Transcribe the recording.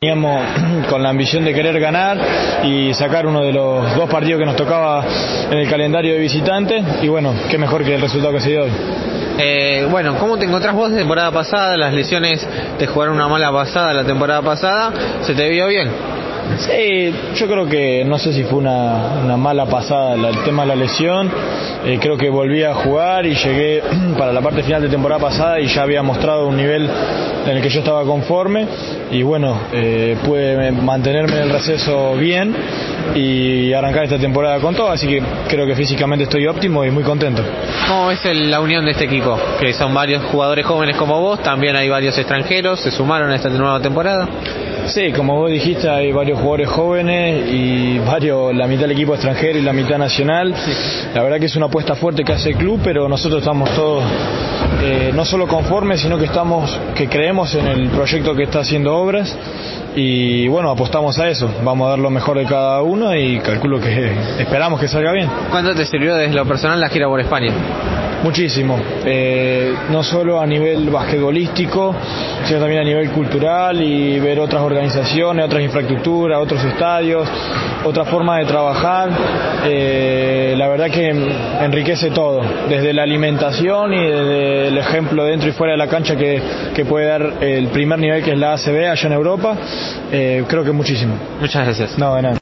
Teníamos con la ambición de querer ganar y sacar uno de los dos partidos que nos tocaba en el calendario de visitantes y bueno, qué mejor que el resultado que se dio hoy. Eh, bueno, ¿cómo te encontrás vos de temporada pasada? Las lesiones te jugaron una mala pasada la temporada pasada, ¿se te vio bien? Sí, yo creo que no sé si fue una, mala pasada el tema de la lesión. Eh, creo que volví a jugar y llegué para la parte final de temporada pasada y ya había mostrado un nivel en el que yo estaba conforme y bueno, eh, pude mantenerme en el receso bien y arrancar esta temporada con todo, así que creo que físicamente estoy óptimo y muy contento. ¿Cómo ves la unión de este equipo? Que son varios jugadores jóvenes como vos, también hay varios extranjeros, se sumaron a esta nueva temporada. Sí, como vos dijiste, hay varios jugadores jóvenes y varios, la mitad del equipo extranjero y la mitad nacional. La verdad que es una apuesta fuerte que hace el club, pero nosotros estamos todos eh, no solo conformes, sino que estamos, que creemos en el proyecto que está haciendo obras y bueno, apostamos a eso. Vamos a dar lo mejor de cada uno y calculo que esperamos que salga bien. ¿Cuánto te sirvió desde lo personal la gira por España? Muchísimo, eh, no solo a nivel basquetbolístico, sino también a nivel cultural y ver otras organizaciones, otras infraestructuras, otros estadios, otra forma de trabajar. Eh, la verdad que enriquece todo, desde la alimentación y desde el ejemplo dentro y fuera de la cancha que, que puede dar el primer nivel que es la ACB allá en Europa, eh, creo que muchísimo. Muchas gracias. No, de nada.